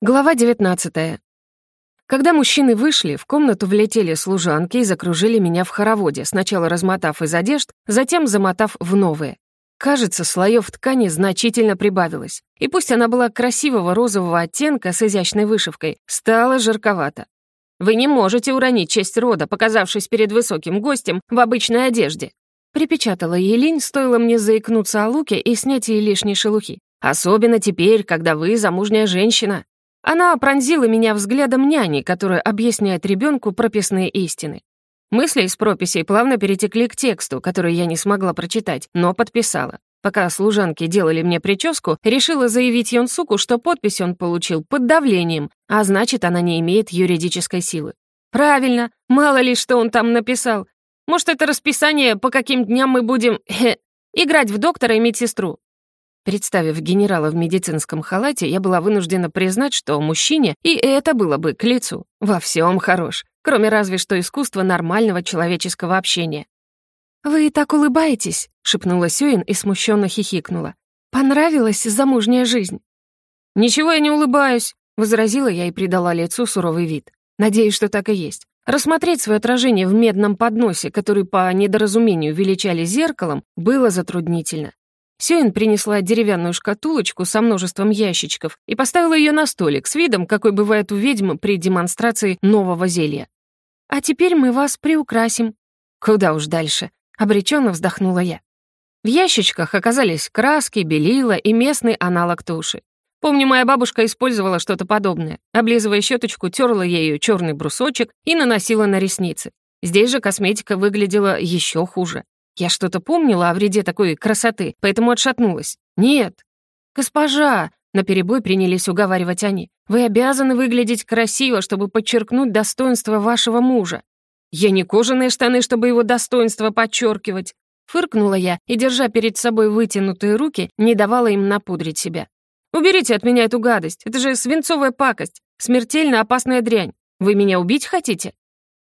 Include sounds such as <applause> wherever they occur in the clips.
Глава 19. Когда мужчины вышли, в комнату влетели служанки и закружили меня в хороводе, сначала размотав из одежд, затем замотав в новые. Кажется, слоев ткани значительно прибавилось. И пусть она была красивого розового оттенка с изящной вышивкой, стало жарковато. «Вы не можете уронить честь рода, показавшись перед высоким гостем в обычной одежде», припечатала Елень, стоило мне заикнуться о луке и снять ей лишней шелухи. «Особенно теперь, когда вы замужняя женщина». Она пронзила меня взглядом няни, которая объясняет ребенку прописные истины. Мысли из прописей плавно перетекли к тексту, который я не смогла прочитать, но подписала. Пока служанки делали мне прическу, решила заявить Йонсуку, что подпись он получил под давлением, а значит, она не имеет юридической силы. Правильно, мало ли, что он там написал. Может, это расписание, по каким дням мы будем <laughs> играть в доктора и медсестру. Представив генерала в медицинском халате, я была вынуждена признать, что мужчине и это было бы к лицу. Во всем хорош, кроме разве что искусства нормального человеческого общения. «Вы так улыбаетесь», — шепнула Сюин и смущенно хихикнула. «Понравилась замужняя жизнь?» «Ничего я не улыбаюсь», — возразила я и придала лицу суровый вид. Надеюсь, что так и есть. Рассмотреть свое отражение в медном подносе, который по недоразумению величали зеркалом, было затруднительно. Сюин принесла деревянную шкатулочку со множеством ящичков и поставила ее на столик с видом, какой бывает у ведьмы при демонстрации нового зелья. «А теперь мы вас приукрасим». «Куда уж дальше?» — обреченно вздохнула я. В ящичках оказались краски, белила и местный аналог туши. Помню, моя бабушка использовала что-то подобное. Облизывая щеточку, терла ею черный брусочек и наносила на ресницы. Здесь же косметика выглядела еще хуже. Я что-то помнила о вреде такой красоты, поэтому отшатнулась. «Нет». «Госпожа!» — наперебой принялись уговаривать они. «Вы обязаны выглядеть красиво, чтобы подчеркнуть достоинство вашего мужа». «Я не кожаные штаны, чтобы его достоинство подчеркивать», Фыркнула я и, держа перед собой вытянутые руки, не давала им напудрить себя. «Уберите от меня эту гадость, это же свинцовая пакость, смертельно опасная дрянь. Вы меня убить хотите?»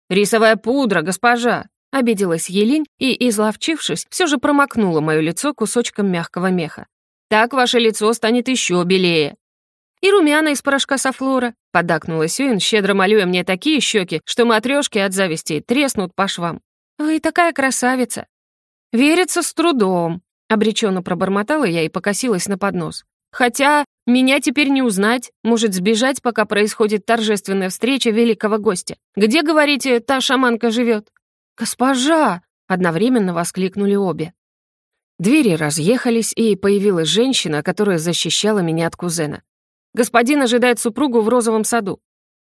«Рисовая пудра, госпожа!» Обиделась Елень и, изловчившись, все же промокнула мое лицо кусочком мягкого меха. «Так ваше лицо станет еще белее». «И румяна из порошка софлора», — подакнула Сюин, щедро молюя мне такие щеки, что матрешки от зависти треснут по швам. «Вы такая красавица!» «Верится с трудом», — обреченно пробормотала я и покосилась на поднос. «Хотя меня теперь не узнать, может сбежать, пока происходит торжественная встреча великого гостя. Где, говорите, та шаманка живет? «Госпожа!» — одновременно воскликнули обе. Двери разъехались, и появилась женщина, которая защищала меня от кузена. «Господин ожидает супругу в розовом саду».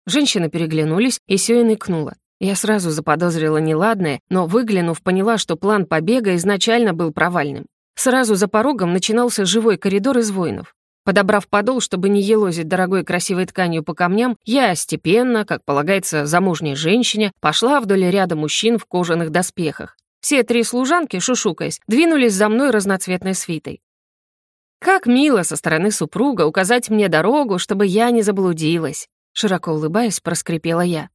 Женщины переглянулись, и Сюин икнула. Я сразу заподозрила неладное, но, выглянув, поняла, что план побега изначально был провальным. Сразу за порогом начинался живой коридор из воинов. Подобрав подол, чтобы не елозить дорогой красивой тканью по камням, я степенно, как полагается замужней женщине, пошла вдоль ряда мужчин в кожаных доспехах. Все три служанки, шушукаясь, двинулись за мной разноцветной свитой. «Как мило со стороны супруга указать мне дорогу, чтобы я не заблудилась», широко улыбаясь, проскрипела я.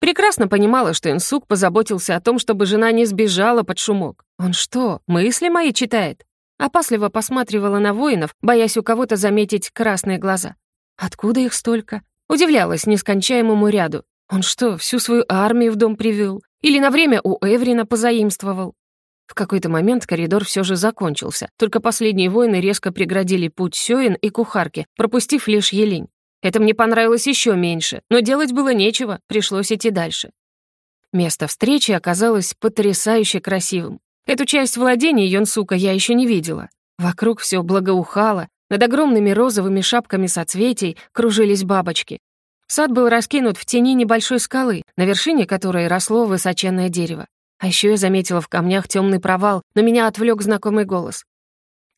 Прекрасно понимала, что Инсук позаботился о том, чтобы жена не сбежала под шумок. Он что, мысли мои читает? Опасливо посматривала на воинов, боясь у кого-то заметить красные глаза. Откуда их столько? Удивлялась нескончаемому ряду. Он что, всю свою армию в дом привел? Или на время у Эврина позаимствовал? В какой-то момент коридор все же закончился, только последние воины резко преградили путь Сёин и кухарке, пропустив лишь Елень. Это мне понравилось еще меньше, но делать было нечего, пришлось идти дальше. Место встречи оказалось потрясающе красивым. Эту часть владения Йонсука я еще не видела. Вокруг все благоухало, над огромными розовыми шапками соцветий кружились бабочки. Сад был раскинут в тени небольшой скалы, на вершине которой росло высоченное дерево. А еще я заметила в камнях темный провал, но меня отвлек знакомый голос.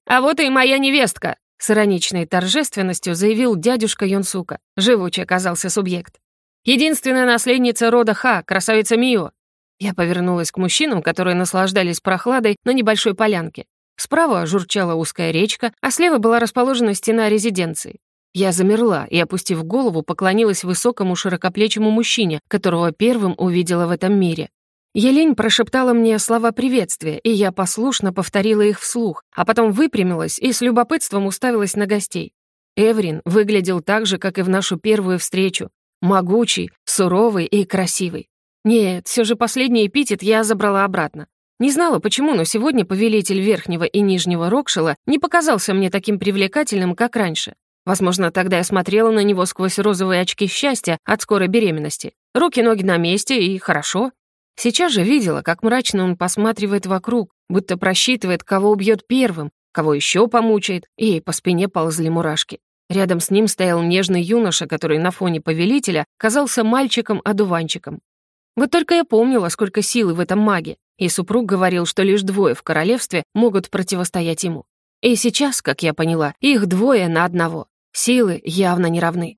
«А вот и моя невестка!» С ироничной торжественностью заявил дядюшка Йонсука. Живучий оказался субъект. «Единственная наследница рода Ха, красавица Мио. Я повернулась к мужчинам, которые наслаждались прохладой на небольшой полянке. Справа журчала узкая речка, а слева была расположена стена резиденции. Я замерла и, опустив голову, поклонилась высокому широкоплечему мужчине, которого первым увидела в этом мире. Елень прошептала мне слова приветствия, и я послушно повторила их вслух, а потом выпрямилась и с любопытством уставилась на гостей. Эврин выглядел так же, как и в нашу первую встречу. Могучий, суровый и красивый. Нет, все же последний эпитет я забрала обратно. Не знала почему, но сегодня повелитель Верхнего и Нижнего Рокшила не показался мне таким привлекательным, как раньше. Возможно, тогда я смотрела на него сквозь розовые очки счастья от скорой беременности. Руки-ноги на месте, и хорошо. Сейчас же видела, как мрачно он посматривает вокруг, будто просчитывает, кого убьет первым, кого еще помучает, и по спине ползли мурашки. Рядом с ним стоял нежный юноша, который на фоне повелителя казался мальчиком-одуванчиком. Вот только я помнила, сколько силы в этом маге, и супруг говорил, что лишь двое в королевстве могут противостоять ему. И сейчас, как я поняла, их двое на одного. Силы явно не равны.